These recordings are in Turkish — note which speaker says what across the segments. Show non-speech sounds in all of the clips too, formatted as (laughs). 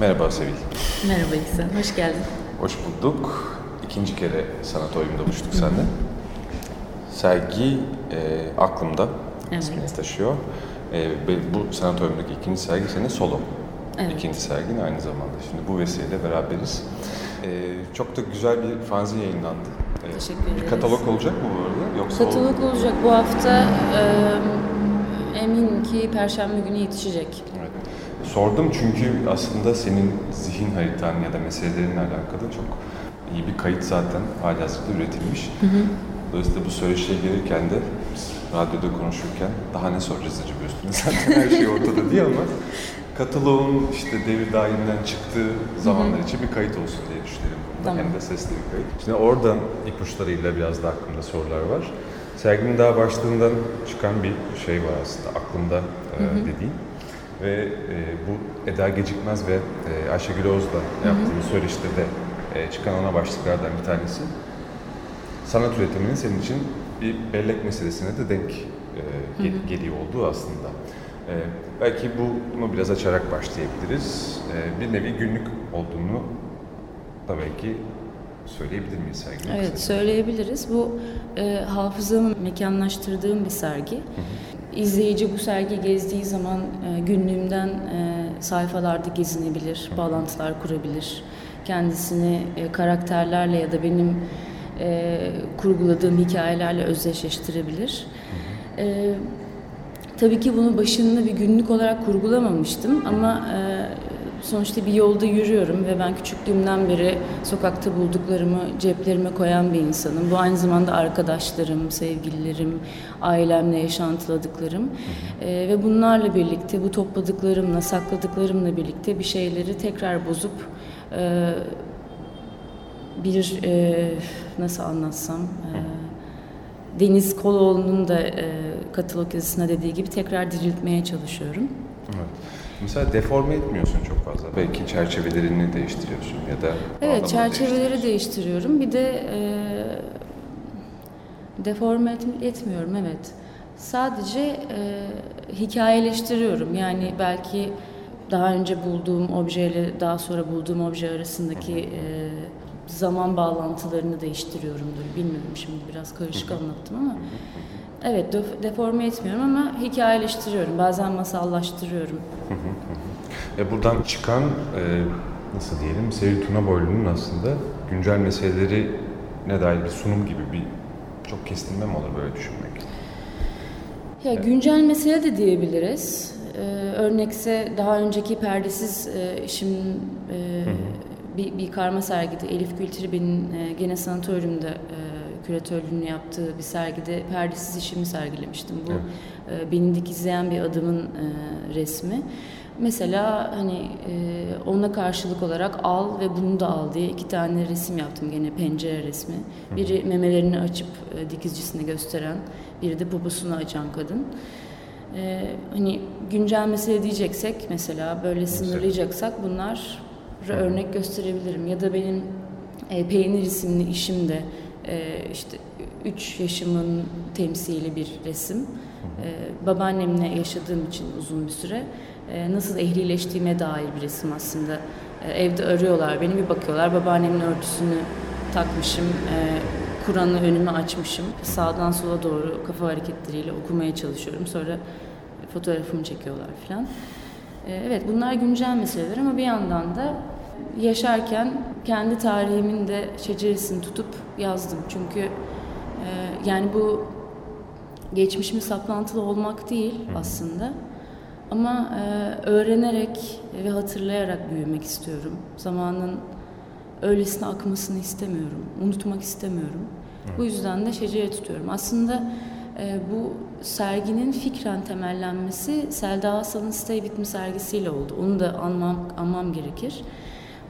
Speaker 1: Merhaba Sevil.
Speaker 2: Merhaba İhsan, hoş geldin.
Speaker 1: Hoş bulduk. İkinci kere sanatoryumda buluştuk seninle. Sergi e, aklımda
Speaker 2: Evet.
Speaker 1: ismini taşıyor. E, bu sanatoryumdaki ikinci sergi senin solo.
Speaker 2: Evet.
Speaker 1: İkinci sergin aynı zamanda. Şimdi bu vesileyle beraberiz. E, çok da güzel bir fanzin yayınlandı. E,
Speaker 2: Teşekkür
Speaker 1: Bir
Speaker 2: ederiz.
Speaker 1: katalog olacak mı bu arada? Yoksa
Speaker 2: Katalog olacak bu hafta. e, eminim ki Perşembe günü yetişecek.
Speaker 1: Sordum çünkü aslında senin zihin haritan ya da meselelerinle alakalı çok iyi bir kayıt zaten halihazırda üretilmiş. Dolayısıyla bu söyleşiye gelirken de biz radyoda konuşurken daha ne soracağız acaba üstüne (laughs) zaten her şey ortada diye ama kataloğun işte devir daiminden çıktığı zamanlar için bir kayıt olsun diye düşünelim bunda.
Speaker 2: Tamam.
Speaker 1: Hem de sesli bir kayıt. Şimdi oradan ipuçlarıyla biraz da aklımda sorular var. Serginin daha başlığından çıkan bir şey var aslında aklımda e, dediğim. Ve e, bu Eda Gecikmez ve e, Ayşegül Oğuz'la yaptığımız söyleşide de e, çıkan ana başlıklardan bir tanesi. Sanat üretiminin senin için bir bellek meselesine de denk e, gel- geliyor olduğu aslında. E, belki bu- bunu biraz açarak başlayabiliriz. E, bir nevi günlük olduğunu da belki söyleyebilir miyiz serginin?
Speaker 2: Evet,
Speaker 1: kısaca?
Speaker 2: söyleyebiliriz. Bu e, hafızamı mekanlaştırdığım bir sergi. İzleyici bu sergi gezdiği zaman e, günlüğümden e, sayfalarda gezinebilir, bağlantılar kurabilir. Kendisini e, karakterlerle ya da benim e, kurguladığım hikayelerle özdeşleştirebilir. E, tabii ki bunu başında bir günlük olarak kurgulamamıştım ama e, sonuçta bir yolda yürüyorum ve ben küçüklüğümden beri sokakta bulduklarımı ceplerime koyan bir insanım. Bu aynı zamanda arkadaşlarım, sevgililerim, ailemle yaşantıladıklarım E, ve bunlarla birlikte bu topladıklarımla, sakladıklarımla birlikte bir şeyleri tekrar bozup e, bir e, nasıl anlatsam e, Deniz Koloğlu'nun da e, katalog yazısına dediği gibi tekrar diriltmeye çalışıyorum.
Speaker 1: Evet. Mesela deforme etmiyorsun çok fazla. Belki çerçevelerini değiştiriyorsun ya da
Speaker 2: Evet, çerçeveleri değiştiriyorum. Bir de e, deforme et- etmiyorum, evet. Sadece e, hikayeleştiriyorum. Yani belki daha önce bulduğum objeyle daha sonra bulduğum obje arasındaki e, zaman bağlantılarını değiştiriyorumdur. Bilmiyorum şimdi biraz karışık anlattım ama. Evet, def- deforme etmiyorum ama hikayeleştiriyorum. Bazen masallaştırıyorum.
Speaker 1: E buradan çıkan e, nasıl diyelim Sevil Tuna Boylu'nun aslında güncel meseleleri ne dair bir sunum gibi bir çok kestirme mi olur böyle düşünmek?
Speaker 2: Ya güncel mesele de diyebiliriz. Ee, örnekse daha önceki perdesiz e, işim e, bir, bir karma sergide Elif Gültiribe'nin e, gene sanatoryumda e, küratörlüğünü yaptığı bir sergide perdesiz işimi sergilemiştim. Bu e, beni dikizleyen bir adamın e, resmi. Mesela hani e, ona karşılık olarak al ve bunu da al diye iki tane resim yaptım gene pencere resmi. Biri memelerini açıp e, dikizcisine gösteren, biri de poposunu açan kadın. E, hani güncel mesele diyeceksek mesela böyle sınırlayacaksak bunlar örnek gösterebilirim. Ya da benim e, Peynir isimli işimde işte 3 yaşımın temsili bir resim. E, babaannemle yaşadığım için uzun bir süre e, nasıl ehlileştiğime dair bir resim aslında. E, evde arıyorlar beni bir bakıyorlar babaannemin örtüsünü takmışım. E, Kur'an'ı önüme açmışım. Sağdan sola doğru kafa hareketleriyle okumaya çalışıyorum. Sonra fotoğrafımı çekiyorlar falan. Evet bunlar güncel meseleler ama bir yandan da yaşarken kendi tarihimin de şeceresini tutup yazdım. Çünkü e, yani bu geçmişimi saplantılı olmak değil aslında. Ama e, öğrenerek ve hatırlayarak büyümek istiyorum. Zamanın öylesine akmasını istemiyorum. Unutmak istemiyorum. Bu yüzden de şecere tutuyorum. Aslında e, bu serginin fikren temellenmesi Selda Hasan'ın Stay With Me sergisiyle oldu. Onu da anmam, anmam gerekir.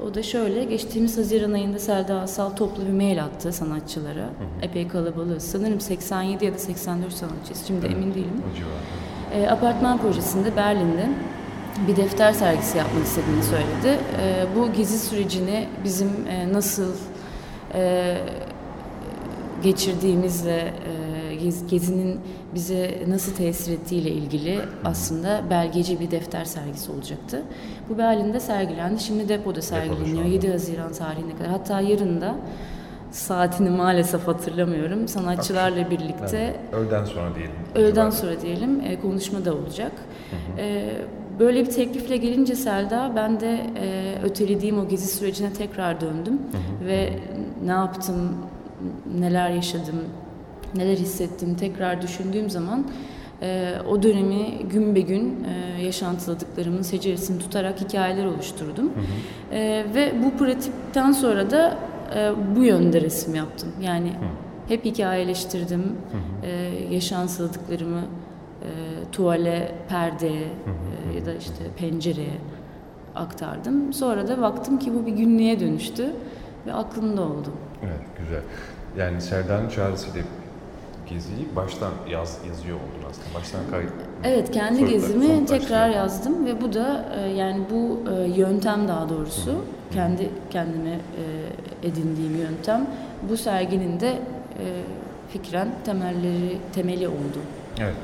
Speaker 2: O da şöyle, geçtiğimiz Haziran ayında Selda Asal toplu bir mail attı sanatçılara. Epey kalabalığı. Sanırım 87 ya da 84 sanatçısı. Şimdi emin değilim.
Speaker 1: O.
Speaker 2: E, apartman projesinde Berlin'de bir defter sergisi yapmak istediğini söyledi. E, bu gezi sürecini bizim e, nasıl e, geçirdiğimizle e, gez- gezinin bize nasıl tesir ettiğiyle ilgili aslında belgeci bir defter sergisi olacaktı. Bu Berlin'de sergilendi. Şimdi depoda sergileniyor.
Speaker 1: anda.
Speaker 2: 7 Haziran tarihine kadar. Hatta yarın da saatini maalesef hatırlamıyorum. Sanatçılarla birlikte
Speaker 1: Evet, öğleden sonra diyelim.
Speaker 2: Öğleden sonra diyelim e, konuşma da olacak. E, böyle bir teklifle gelince Selda ben de e, ötelediğim o gezi sürecine tekrar döndüm ve ne yaptım, neler yaşadım, neler hissettim tekrar düşündüğüm zaman e, o dönemi gün be gün e, yaşantıladıklarımın seceresini tutarak hikayeler oluşturdum. E, ve bu pratikten sonra da e, bu yönde resim yaptım. Yani hep hikayeleştirdim. E, yaşansıladıklarımı e, tuvale, perdeye e, ya da işte pencereye aktardım. Sonra da baktım ki bu bir günlüğe dönüştü ve aklımda oldu.
Speaker 1: Evet, güzel. Yani Serdar'ın çağrısıyla geziyi baştan yaz, yazıyor oldun aslında. Baştan kay...
Speaker 2: Evet, kendi
Speaker 1: Sonra-
Speaker 2: gezimi tekrar yazdım ve bu da e, yani bu e, yöntem daha doğrusu kendi kendime e, edindiğim yöntem bu serginin de e, fikren temelleri temeli oldu.
Speaker 1: Evet.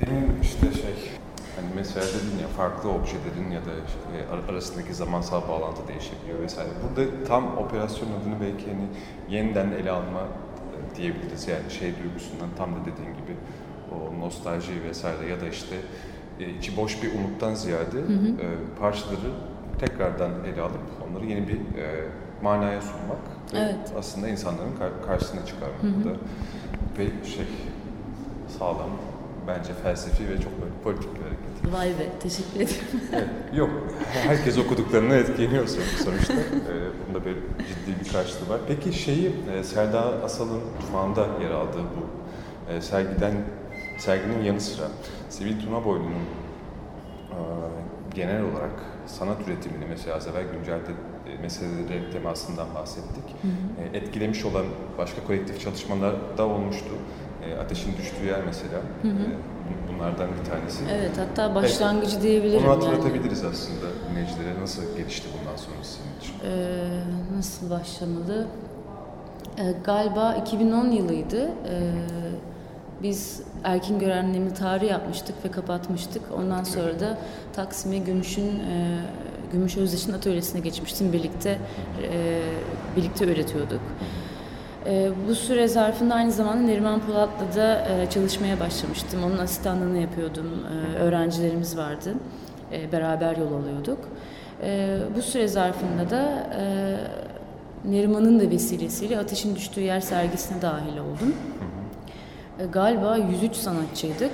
Speaker 1: Demin işte şey, hani mesela dedin ya farklı objelerin ya da işte ar- arasındaki zamansal bağlantı değişebiliyor vesaire. Burada tam operasyon adını belki hani yeniden ele alma diyebiliriz. Yani şey duygusundan tam da dediğin gibi o nostalji vesaire ya da işte e, içi boş bir umuttan ziyade e, parçaları tekrardan ele alıp onları yeni bir e, manaya sunmak ve
Speaker 2: Evet.
Speaker 1: aslında insanların kar- karşısına çıkarmak da ve şey sağlam bence felsefi ve çok böyle politik bir.
Speaker 2: Vay be, teşekkür ederim. (laughs)
Speaker 1: Evet, yok herkes okuduklarına etkileniyor son- sonuçta. Ee, bunda böyle ciddi bir karşılığı var. Peki şeyi e, Selda Asal'ın Tufan'da yer aldığı bu e, sergiden serginin yanı sıra Sivil Tunaboylu'nun e, genel olarak sanat üretimini mesela az evvel güncel de- e, meselelere temasından bahsettik. E, etkilemiş olan başka kolektif çalışmalar da olmuştu. E, Ateşin Düştüğü Yer mesela e, bu- bunlardan bir tanesi.
Speaker 2: Evet, hatta başlangıcı diyebilirim
Speaker 1: Onu
Speaker 2: yani.
Speaker 1: hatırlatabiliriz aslında dinleyicilere. Nasıl gelişti bundan sonrası senin için?
Speaker 2: Ee, nasıl başlamalı? Ee, galiba 2010 yılıydı. Ee, biz Erkin Gören'le tarih yapmıştık ve kapatmıştık. Ondan sonra da Taksim'e Gümüş'ün e, Gümüş Özdeş'in atölyesine geçmiştim. Birlikte e, birlikte üretiyorduk. E, bu süre zarfında aynı zamanda Neriman Polat'la da e, çalışmaya başlamıştım. Onun asistanlığını yapıyordum. E, öğrencilerimiz vardı. E, beraber yol alıyorduk. E, bu süre zarfında da e, Neriman'ın da vesilesiyle Ateşin Düştüğü Yer sergisine dahil oldum. E, galiba 103 sanatçıydık.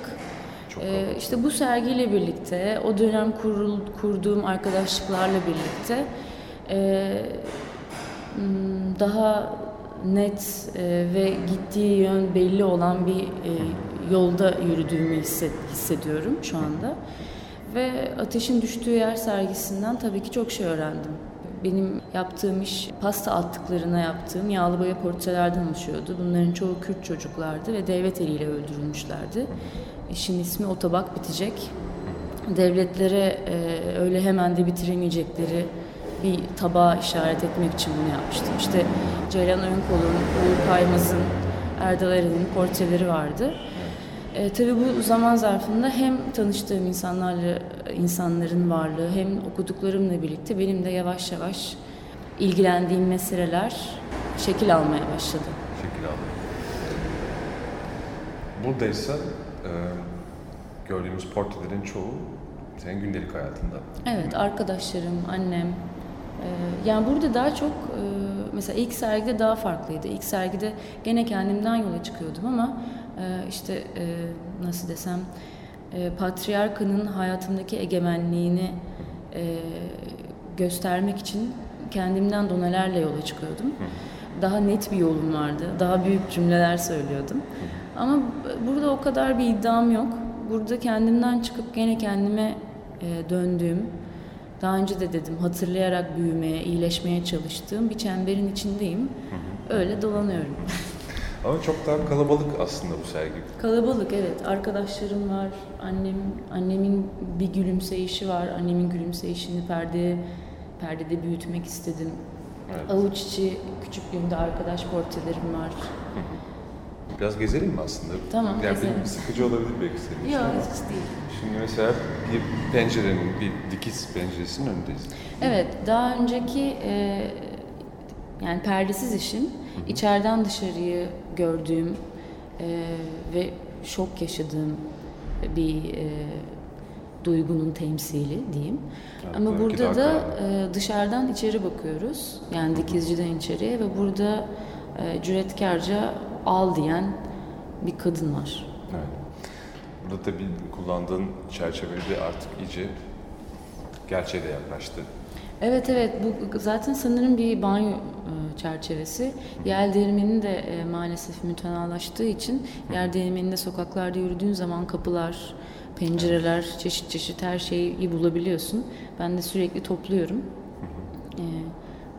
Speaker 2: Ee,
Speaker 1: kalabalık.
Speaker 2: işte bu sergiyle birlikte, o dönem kurul, kurduğum arkadaşlıklarla birlikte e, daha net e, ve gittiği yön belli olan bir e, yolda yürüdüğümü hisset, hissediyorum şu anda. Ve Ateşin Düştüğü Yer sergisinden tabii ki çok şey öğrendim. Benim yaptığım iş pasta attıklarına yaptığım yağlı boya portrelerden oluşuyordu. Bunların çoğu Kürt çocuklardı ve devlet eliyle öldürülmüşlerdi. İşin ismi Otobak bitecek. Devletlere e, öyle hemen de bitiremeyecekleri bir tabağa işaret etmek için bunu yapmıştım. İşte Ceylan Önkol'un, Uğur Kaymaz'ın, Erdal Eren'in portreleri vardı. E, tabii bu zaman zarfında hem tanıştığım insanlarla insanların varlığı hem okuduklarımla birlikte benim de yavaş yavaş ilgilendiğim meseleler şekil almaya başladı.
Speaker 1: Şekil aldı. Buradaysa e, gördüğümüz portrelerin çoğu senin gündelik hayatında.
Speaker 2: Evet, arkadaşlarım, annem. Ee, yani burada daha çok e, mesela ilk sergide daha farklıydı. İlk sergide gene kendimden yola çıkıyordum ama e, işte e, nasıl desem patriarkanın hayatımdaki egemenliğini göstermek için kendimden donelerle yola çıkıyordum. Daha net bir yolum vardı. Daha büyük cümleler söylüyordum. Ama burada o kadar bir iddiam yok. Burada kendimden çıkıp gene kendime döndüğüm, daha önce de dedim hatırlayarak büyümeye, iyileşmeye çalıştığım bir çemberin içindeyim. Öyle dolanıyorum. (laughs)
Speaker 1: Ama çok daha kalabalık aslında bu sergi.
Speaker 2: Kalabalık evet. Arkadaşlarım var. Annem annemin bir gülümseyişi var. Annemin gülümseyişini perde perdede büyütmek istedim.
Speaker 1: Evet.
Speaker 2: Avuç içi küçüklüğümde arkadaş portrelerim var.
Speaker 1: Biraz gezelim mi aslında?
Speaker 2: Tamam,
Speaker 1: yani
Speaker 2: gezelim.
Speaker 1: bir sıkıcı olabilir belki senin için
Speaker 2: Yok
Speaker 1: ama.
Speaker 2: hiç değil.
Speaker 1: Şimdi mesela bir pencerenin, bir dikiz penceresinin önündeyiz.
Speaker 2: Evet, daha önceki e, yani perdesiz işim içeriden dışarıyı gördüğüm e, ve şok yaşadığım bir e, duygunun temsili diyeyim.
Speaker 1: Evet,
Speaker 2: Ama burada da e, dışarıdan içeri bakıyoruz. Yani dikizciden içeriye ve burada e, cüretkarca al diyen bir kadın var.
Speaker 1: Evet. Burada tabii kullandığın çerçevede artık iyice gerçeğe de yaklaştı.
Speaker 2: Evet evet bu zaten sanırım bir banyo e, çerçevesi. Yer değirmeni de e, maalesef mütenalaştığı için yer değirmeninde sokaklarda yürüdüğün zaman kapılar, pencereler, çeşit çeşit her şeyi bulabiliyorsun. Ben de sürekli topluyorum. E,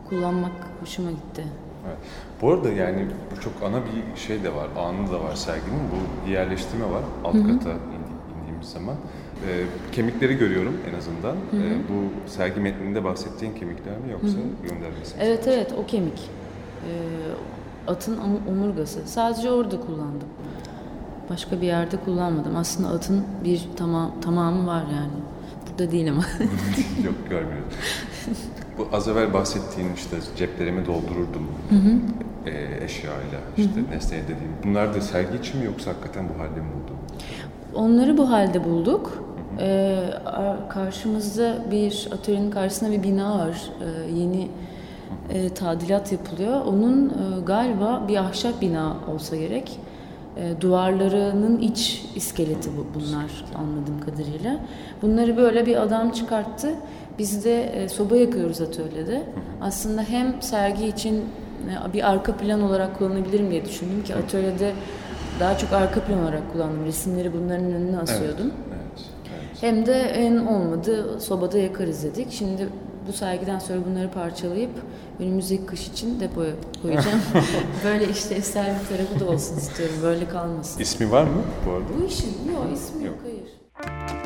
Speaker 2: kullanmak hoşuma gitti.
Speaker 1: Evet. Bu arada yani bu çok ana bir şey de var, anı da var serginin. Bu yerleştirme var alt kata indi- indiğimiz zaman. Ee, kemikleri görüyorum en azından. Ee, bu sergi metninde bahsettiğin kemikler mi yoksa göndermesi mi?
Speaker 2: Evet evet o kemik. E, atın om- omurgası. Sadece orada kullandım. Başka bir yerde kullanmadım. Aslında atın bir tamam tamamı var yani. Burada değil ama. (laughs)
Speaker 1: Yok görmüyorum. (laughs) Bu az evvel bahsettiğin işte ceplerimi doldururdum e, eşyayla, işte nesneye dediğim. Bunlar da sergi için mi yoksa hakikaten bu halde mi buldun?
Speaker 2: Onları bu halde bulduk. Ee, ar- karşımızda bir atölyenin karşısında bir bina var. Ee, yeni e, tadilat yapılıyor. Onun e, galiba bir ahşap bina olsa gerek. E, duvarlarının iç iskeleti bu, bunlar anladığım kadarıyla. Bunları böyle bir adam çıkarttı. Biz de e, soba yakıyoruz atölyede. Aslında hem sergi için e, bir arka plan olarak kullanabilirim diye düşündüm ki atölyede daha çok arka plan olarak kullandım. Resimleri bunların önüne asıyordum.
Speaker 1: Evet, evet.
Speaker 2: Hem de en olmadı sobada yakarız dedik. Şimdi bu sergiden sonra bunları parçalayıp önümüzdeki kış için depoya koyacağım. (laughs) Böyle işlevsel bir tarafı da olsun istiyorum. Böyle kalmasın.
Speaker 1: İsmi var mı bu arada?
Speaker 2: Bu işin yok ismi yok,
Speaker 1: Yok.
Speaker 2: hayır.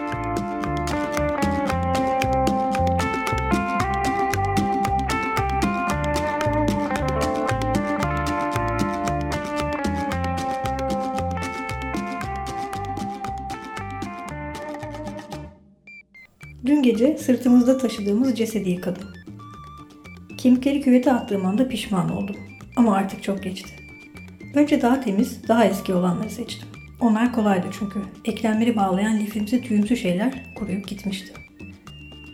Speaker 3: Dün gece sırtımızda taşıdığımız cesedi yıkadım. Kemikleri küvete attığım anda pişman oldum. Ama artık çok geçti. Önce daha temiz, daha eski olanları seçtim. Onlar kolaydı çünkü. Eklemleri bağlayan lifimsi tüyümsü şeyler kuruyup gitmişti.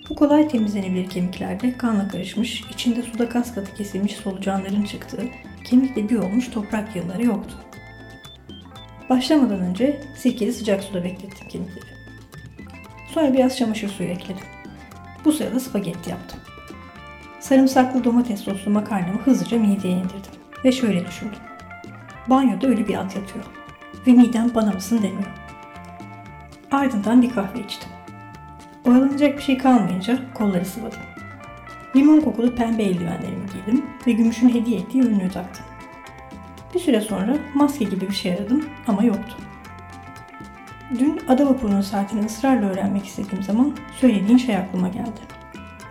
Speaker 3: Bu kolay temizlenebilir kemiklerde kanla karışmış, içinde suda kas katı kesilmiş solucanların çıktığı, kemikle bir olmuş toprak yığınları yoktu. Başlamadan önce sirkeli sıcak suda beklettim kemikleri. Sonra biraz çamaşır suyu ekledim. Bu sırada spagetti yaptım. Sarımsaklı domates soslu makarnamı hızlıca mideye indirdim. Ve şöyle düşündüm. Banyoda ölü bir at yatıyor. Ve midem bana mısın demiyor. Ardından bir kahve içtim. Oyalanacak bir şey kalmayınca kolları sıvadım. Limon kokulu pembe eldivenlerimi giydim ve gümüşün hediye ettiği ürünü taktım. Bir süre sonra maske gibi bir şey aradım ama yoktu. Dün ada vapurunun saatini ısrarla öğrenmek istediğim zaman söylediğin şey aklıma geldi.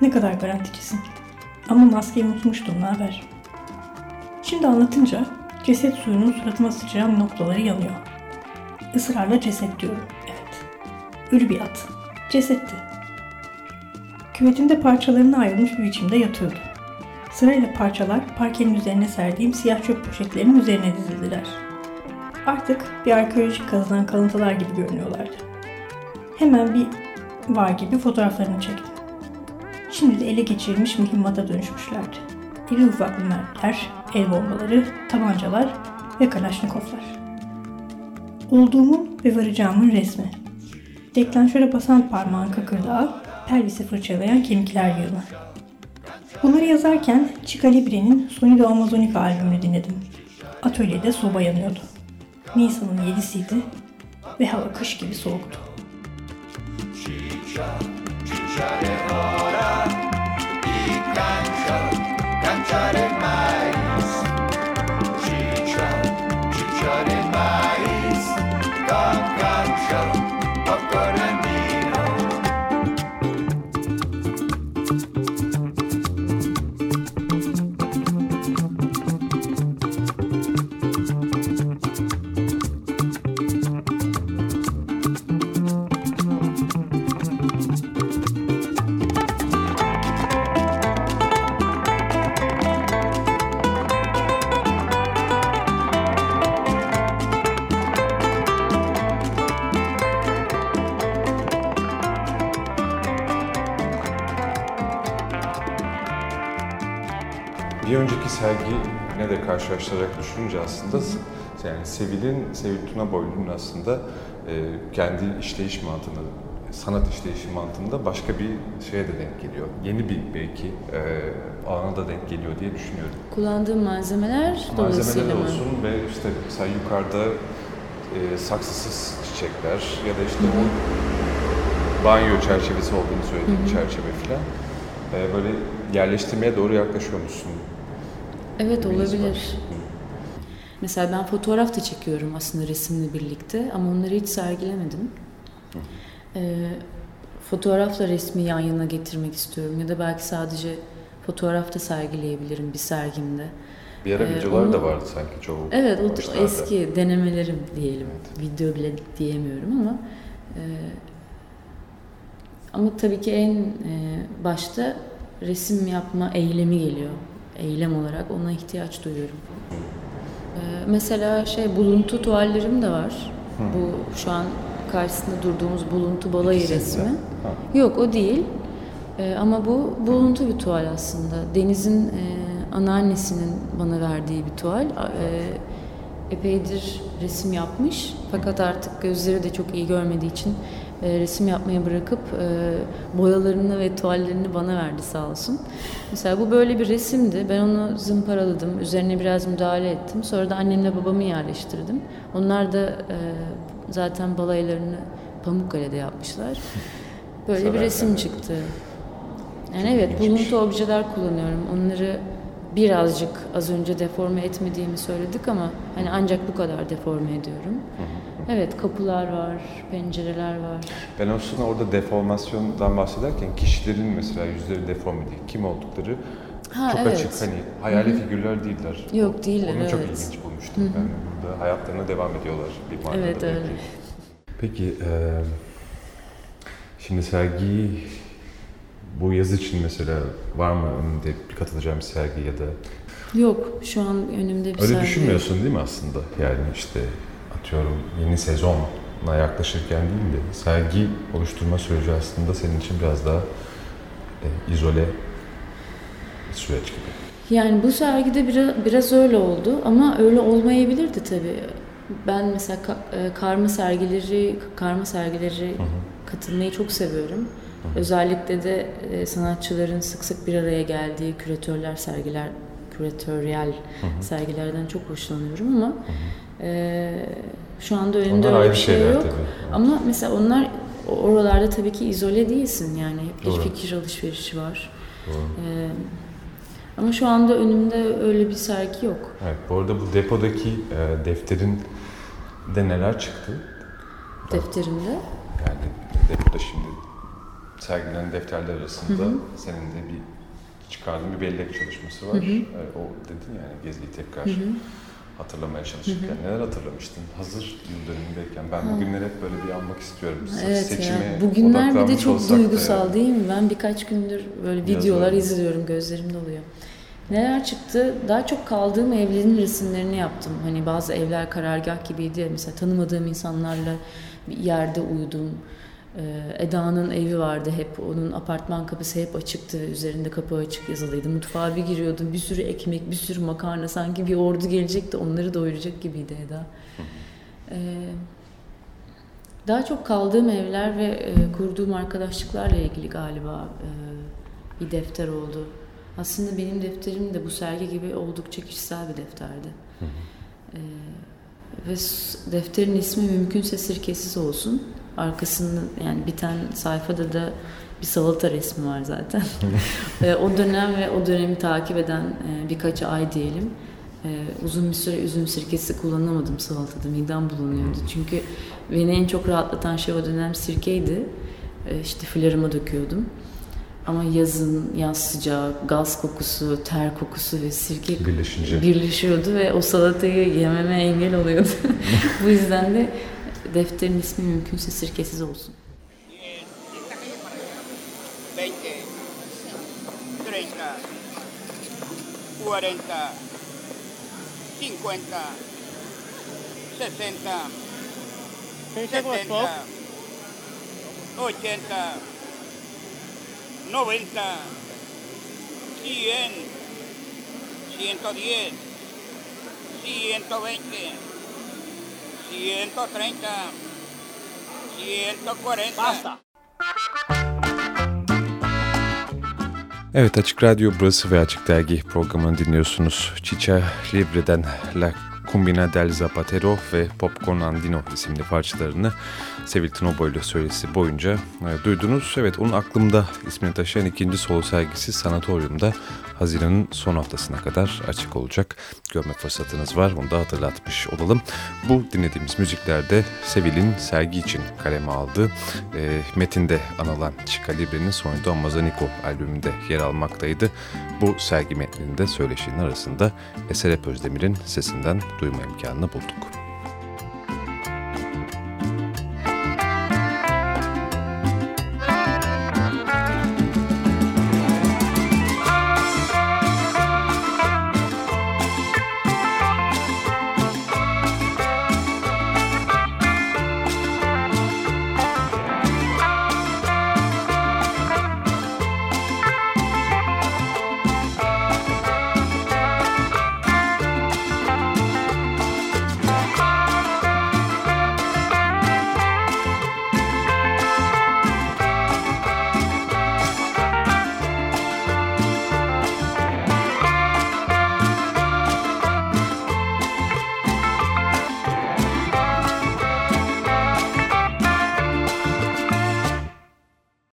Speaker 3: Ne kadar garanticisin. Ama maskeyi unutmuştum ne haber? Şimdi anlatınca ceset suyunun suratıma sıçrayan noktaları yanıyor. Israrla ceset diyorum. Evet. Ölü bir at. Cesetti. Küvetimde parçalarına ayrılmış bir biçimde yatıyordu. Sırayla parçalar parkenin üzerine serdiğim siyah çöp poşetlerinin üzerine dizildiler. Artık bir arkeolojik kazıdan kalıntılar gibi görünüyorlardı. Hemen bir var gibi fotoğraflarını çektim. Şimdi de ele geçirilmiş mühimmata dönüşmüşlerdi. İri ufaklı mermiler, el bombaları, tabancalar ve kalaşnikovlar. Olduğumun ve varacağımın resmi. Deklanşöre basan parmağın kakırdağı, pelvisi fırçalayan kemikler yığını. Bunları yazarken Chica Libre'nin Sonido Amazonica albümünü dinledim. Atölyede soba yanıyordu. Nisan'ın 7'siydi ve hava kış gibi soğuktu.
Speaker 4: Cantare
Speaker 1: bir önceki sergiyle de karşılaştırarak düşününce aslında yani Sevil'in, Sevil Tuna Boylu'nun aslında e, kendi işleyiş mantığını, sanat işleyişi mantığında başka bir şeye de denk geliyor. Yeni bir belki e, alana da denk geliyor diye düşünüyorum.
Speaker 2: Kullandığım malzemeler dolayısıyla
Speaker 1: Malzemeler
Speaker 2: mı?
Speaker 1: olsun ve işte mesela yukarıda e, saksısız çiçekler ya da işte o banyo çerçevesi olduğunu söylediğim çerçeve falan. E, böyle yerleştirmeye doğru yaklaşıyormuşsun.
Speaker 2: Evet
Speaker 1: var.
Speaker 2: olabilir. Mesela ben fotoğraf da çekiyorum aslında resimle birlikte ama onları hiç sergilemedim. Ee, fotoğrafla resmi yan yana getirmek istiyorum ya da belki sadece fotoğraf da sergileyebilirim bir sergimde.
Speaker 1: Bir ara
Speaker 2: Ee,
Speaker 1: videolar da
Speaker 2: onu-
Speaker 1: vardı sanki çoğu.
Speaker 2: Evet o
Speaker 1: başlarda.
Speaker 2: eski denemelerim diyelim. Video bile diyemiyorum ama e, ama tabii ki en e, başta resim yapma eylemi geliyor. Eylem olarak ona ihtiyaç duyuyorum. E, mesela şey buluntu tuvallerim de var. Bu şu an karşısında durduğumuz buluntu balayı
Speaker 1: İkisinde.
Speaker 2: resmi.
Speaker 1: Ha.
Speaker 2: Yok o değil. Ee, ama bu buluntu bir tuval aslında. Deniz'in e, anneannesinin bana verdiği bir tuval. A- E, epeydir resim yapmış. Fakat artık gözleri de çok iyi görmediği için e, resim yapmayı bırakıp e, boyalarını ve tuvallerini bana verdi sağ olsun. Mesela bu böyle bir resimdi. Ben onu zımparaladım. Üzerine biraz müdahale ettim. Sonra da annemle babamı yerleştirdim. Onlar da e, zaten balaylarını Pamukkale'de yapmışlar. Böyle bir
Speaker 1: Severler,
Speaker 2: resim
Speaker 1: evet.
Speaker 2: çıktı. Yani evet buluntu objeler kullanıyorum. Onları birazcık az önce deforme etmediğimi söyledik ama hani ancak bu kadar deforme ediyorum. Evet kapılar var, pencereler var.
Speaker 1: Ben aslında orada deformasyondan bahsederken kişilerin mesela yüzleri deforme değil, kim oldukları
Speaker 2: Ha,
Speaker 1: çok
Speaker 2: evet.
Speaker 1: açık hani hayali figürler değiller.
Speaker 2: Yok, değiller,
Speaker 1: Onu çok
Speaker 2: evet.
Speaker 1: ilginç bulmuştum ben. Burada hayatlarına devam ediyorlar bir manada
Speaker 2: Evet,
Speaker 1: belki.
Speaker 2: öyle.
Speaker 1: Peki eee, şimdi sergi bu yaz için mesela var mı önünde bir katılacağım bir sergi ya da
Speaker 2: Yok şu an önümde bir
Speaker 1: öyle
Speaker 2: sergi
Speaker 1: düşünmüyorsun değil mi aslında? Yani işte atıyorum yeni sezona yaklaşırken değil de sergi oluşturma süreci aslında senin için biraz daha e, izole süreç gibi.
Speaker 2: Yani bu sergide biraz, biraz öyle oldu ama öyle olmayabilirdi tabii. Ben mesela ka- e, karma sergileri, karma sergileri katılmayı çok seviyorum. Özellikle de e, sanatçıların sık sık bir araya geldiği küratörler sergiler, küratöryel sergilerden çok hoşlanıyorum ama e, şu anda önümde
Speaker 1: Onlar
Speaker 2: öyle bir şey yok.
Speaker 1: tabii.
Speaker 2: Ama mesela onlar oralarda tabii ki izole değilsin yani hep bir fikir alışverişi var.
Speaker 1: Doğru.
Speaker 2: Ee, ama şu anda önümde öyle bir sergi yok.
Speaker 1: Evet, bu arada bu depodaki e, defterin de neler çıktı?
Speaker 2: Defterimde.
Speaker 1: Yani depoda şimdi sergilenen defterler arasında senin de bir çıkardığın bir bellek çalışması var. E, o dedin yani Gezi'yi tekrar hatırlamaya çalışırken. Neler hatırlamıştın? Hazır yıl dönümündeyken. Ben bugünleri hep böyle bir almak istiyorum. Sırf
Speaker 2: Evet
Speaker 1: seçime
Speaker 2: ya. Bugünler bir de çok duygusal
Speaker 1: yani.
Speaker 2: değil mi? Ben birkaç gündür böyle
Speaker 1: Biraz
Speaker 2: videolar
Speaker 1: öyle.
Speaker 2: izliyorum. Gözlerim doluyor. Neler çıktı? Daha çok kaldığım evlerin resimlerini yaptım. Hani bazı evler karargah gibiydi. Mesela tanımadığım insanlarla bir yerde uyudum. Ee, Eda'nın evi vardı hep. Onun apartman kapısı hep açıktı. Üzerinde kapı açık yazılıydı. Mutfağa bir giriyordum. Bir sürü ekmek, bir sürü makarna. Sanki bir ordu gelecek de onları doyuracak gibiydi Eda. Ee, daha çok kaldığım evler ve e, kurduğum arkadaşlıklarla ilgili galiba e, bir defter oldu. Aslında benim defterim de bu sergi gibi oldukça kişisel bir defterdi. E, ve s- defterin ismi mümkünse sirkesiz olsun. Arkasında yani biten sayfada da bir salata resmi var zaten. (laughs) E, o dönem ve o dönemi takip eden e, birkaç ay diyelim. e, uzun bir süre üzüm sirkesi kullanamadım salatada. Midem bulanıyordu. Çünkü beni en çok rahatlatan şey o dönem sirkeydi. E, işte floruma döküyordum. Ama yazın, yaz sıcağı, gaz kokusu, ter kokusu ve sirke
Speaker 1: Birleşince.
Speaker 2: birleşiyordu ve o salatayı yememe engel oluyordu. (laughs) Bu yüzden de Defterin ismi mümkünse sirkesiz olsun.
Speaker 5: Cuarenta, cincuenta, sesenta, setenta, ciento diez, ciento veinte. 130, 140. Basta.
Speaker 1: Evet Açık Radyo burası ve Açık Dergi programını dinliyorsunuz. Chicha Libre'den La Cumbina del Zapatero ve Popcorn Andino isimli parçalarını Sevil Tinobo ile söylesi boyunca e, duydunuz. Evet onun aklımda ismini taşıyan ikinci solo sergisi Sanatoryum'da Haziran'ın son haftasına kadar açık olacak. Görme fırsatınız var onu da hatırlatmış olalım. Bu dinlediğimiz müziklerde Sevil'in sergi için kaleme aldığı e, metinde anılan Chica Libre'nin sonunda Amazonico albümünde yer almaktaydı. Bu sergi metninde söyleşinin arasında Eserep Özdemir'in sesinden duyma imkanını bulduk.